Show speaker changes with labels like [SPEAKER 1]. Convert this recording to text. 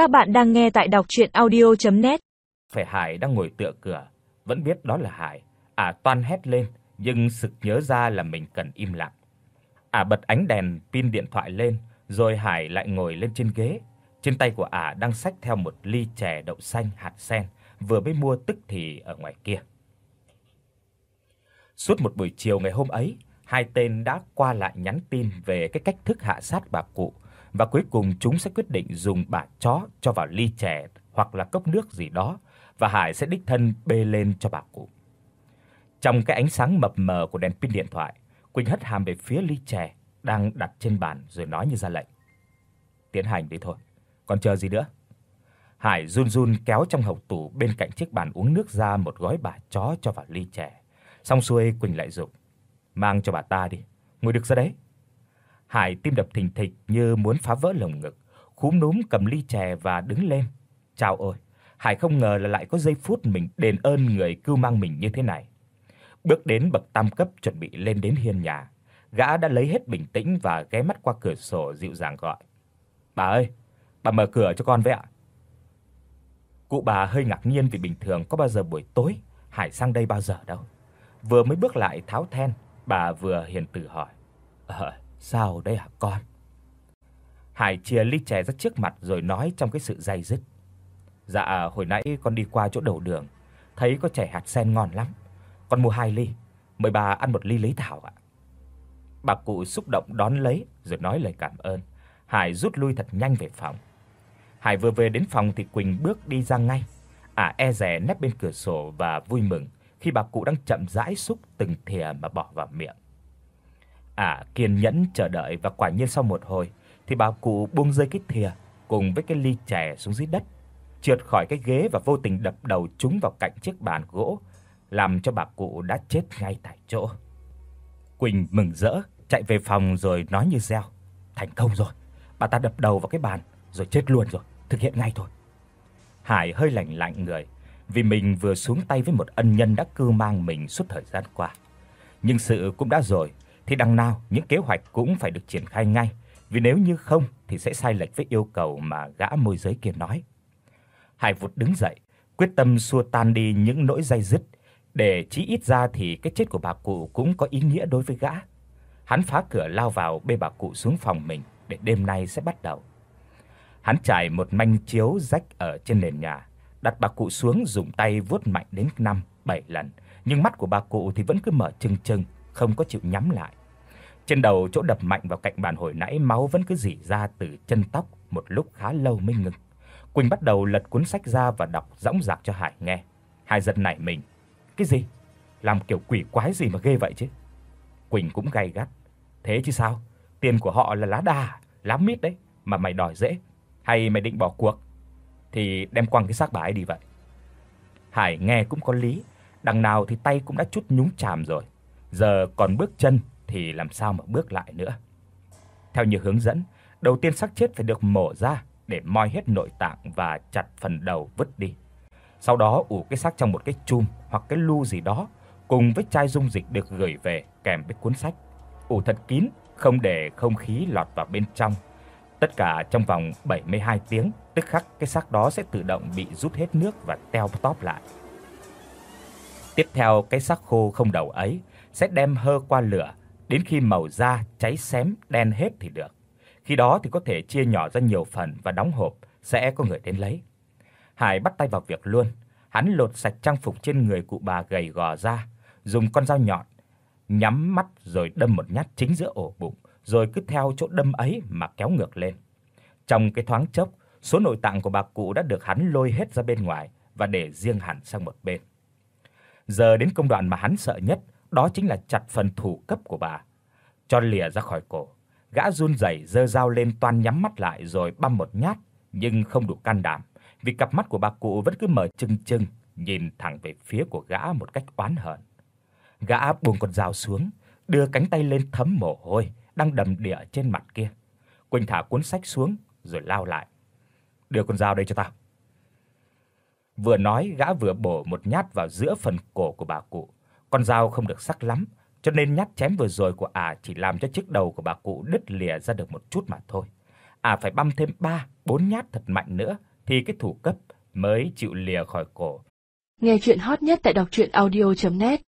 [SPEAKER 1] Các bạn đang nghe tại đọc audio net
[SPEAKER 2] Phải Hải đang ngồi tựa cửa, vẫn biết đó là Hải, à toan hét lên, nhưng sực nhớ ra là mình cần im lặng. À bật ánh đèn pin điện thoại lên, rồi Hải lại ngồi lên trên ghế. Trên tay của ả đang xách theo một ly chè đậu xanh hạt sen vừa mới mua tức thì ở ngoài kia. Suốt một buổi chiều ngày hôm ấy, hai tên đã qua lại nhắn tin về cái cách thức hạ sát bà cụ và cuối cùng chúng sẽ quyết định dùng bả chó cho vào ly chè hoặc là cốc nước gì đó và Hải sẽ đích thân bê lên cho bà cụ. Trong cái ánh sáng mập mờ của đèn pin điện thoại, Quỳnh hất hàm về phía ly chè đang đặt trên bàn rồi nói như ra lệnh. Tiến hành đi thôi, còn chờ gì nữa? Hải run run kéo trong hộc tủ bên cạnh chiếc bàn uống nước ra một gói bả chó cho vào ly chè. Xong xuôi Quỳnh lại dục, "Mang cho bà ta đi, ngồi được ra đấy." Hải tim đập thình thịch như muốn phá vỡ lồng ngực, khúm núm cầm ly chè và đứng lên. Chào ơi, Hải không ngờ là lại có giây phút mình đền ơn người cứu mang mình như thế này. Bước đến bậc tam cấp chuẩn bị lên đến hiên nhà, gã đã lấy hết bình tĩnh và ghé mắt qua cửa sổ dịu dàng gọi: "Bà ơi, bà mở cửa cho con với ạ." Cụ bà hơi ngạc nhiên vì bình thường có bao giờ buổi tối Hải sang đây bao giờ đâu. Vừa mới bước lại tháo then, bà vừa hiền từ hỏi: "Ờ, sao đây hả con?" Hải chia ly chè ra trước mặt rồi nói trong cái sự dây dứt. "Dạ, hồi nãy con đi qua chỗ đầu đường, thấy có chè hạt sen ngon lắm. Con mua hai ly, mời bà ăn một ly lấy thảo ạ." Bà cụ xúc động đón lấy rồi nói lời cảm ơn. Hải rút lui thật nhanh về phòng. Hải vừa về đến phòng thì Quỳnh bước đi ra ngay. À e dè nép bên cửa sổ và vui mừng khi bà cụ đang chậm rãi xúc từng thìa mà bỏ vào miệng. À kiên nhẫn chờ đợi và quả nhiên sau một hồi thì bà cụ buông rơi cái thìa cùng với cái ly chè xuống dưới đất, trượt khỏi cái ghế và vô tình đập đầu trúng vào cạnh chiếc bàn gỗ, làm cho bà cụ đã chết ngay tại chỗ. Quỳnh mừng rỡ chạy về phòng rồi nói như reo, thành công rồi. Bà ta đập đầu vào cái bàn rồi chết luôn rồi, thực hiện ngay thôi. Hải hơi lạnh lạnh người, vì mình vừa xuống tay với một ân nhân đã cư mang mình suốt thời gian qua. Nhưng sự cũng đã rồi, thì đằng nào những kế hoạch cũng phải được triển khai ngay, vì nếu như không thì sẽ sai lệch với yêu cầu mà gã môi giới kia nói. Hải vụt đứng dậy, quyết tâm xua tan đi những nỗi dây dứt, để chí ít ra thì cái chết của bà cụ cũng có ý nghĩa đối với gã. Hắn phá cửa lao vào bê bà cụ xuống phòng mình để đêm nay sẽ bắt đầu. Hắn trải một manh chiếu rách ở trên nền nhà, đặt bà cụ xuống dùng tay vuốt mạnh đến 5, 7 lần, nhưng mắt của bà cụ thì vẫn cứ mở trừng trừng, không có chịu nhắm lại. Trên đầu chỗ đập mạnh vào cạnh bàn hồi nãy máu vẫn cứ rỉ ra từ chân tóc một lúc khá lâu mới ngừng. Quỳnh bắt đầu lật cuốn sách ra và đọc dõng dạc cho Hải nghe. Hải giật nảy mình. Cái gì? Làm kiểu quỷ quái gì mà ghê vậy chứ? Quỳnh cũng gay gắt. Thế chứ sao? Tiền của họ là lá đà, lá mít đấy, mà mày đòi dễ. Hay mày định bỏ cuộc? Thì đem quăng cái xác bà ấy đi vậy. Hải nghe cũng có lý, đằng nào thì tay cũng đã chút nhúng chàm rồi, giờ còn bước chân thì làm sao mà bước lại nữa. Theo như hướng dẫn, đầu tiên xác chết phải được mổ ra để moi hết nội tạng và chặt phần đầu vứt đi. Sau đó ủ cái xác trong một cái chum hoặc cái lu gì đó cùng với chai dung dịch được gửi về kèm với cuốn sách. Ủ thật kín, không để không khí lọt vào bên trong. Tất cả trong vòng 72 tiếng, tức khắc cái xác đó sẽ tự động bị rút hết nước và teo tóp lại. Tiếp theo cái xác khô không đầu ấy sẽ đem hơ qua lửa đến khi màu da cháy xém đen hết thì được. Khi đó thì có thể chia nhỏ ra nhiều phần và đóng hộp, sẽ có người đến lấy. Hải bắt tay vào việc luôn. Hắn lột sạch trang phục trên người cụ bà gầy gò ra, dùng con dao nhọn nhắm mắt rồi đâm một nhát chính giữa ổ bụng, rồi cứ theo chỗ đâm ấy mà kéo ngược lên. Trong cái thoáng chốc, số nội tạng của bà cụ đã được hắn lôi hết ra bên ngoài và để riêng hẳn sang một bên. Giờ đến công đoạn mà hắn sợ nhất, đó chính là chặt phần thủ cấp của bà, cho lìa ra khỏi cổ. Gã run rẩy giơ dao lên toan nhắm mắt lại rồi băm một nhát, nhưng không đủ can đảm, vì cặp mắt của bà cụ vẫn cứ mở trừng trừng nhìn thẳng về phía của gã một cách oán hận. Gã buông con dao xuống, đưa cánh tay lên thấm mồ hôi đang đầm đìa trên mặt kia. Quỳnh thả cuốn sách xuống rồi lao lại. "Đưa con dao đây cho tao." Vừa nói, gã vừa bổ một nhát vào giữa phần cổ của bà cụ. Con dao không được sắc lắm, cho nên nhát chém vừa rồi của ả chỉ làm cho chiếc đầu của bà cụ đứt lìa ra được một chút mà thôi. Ả phải băm thêm 3, 4 nhát thật mạnh nữa thì cái thủ cấp mới chịu lìa khỏi cổ.
[SPEAKER 3] Nghe truyện hot nhất tại doctruyenaudio.net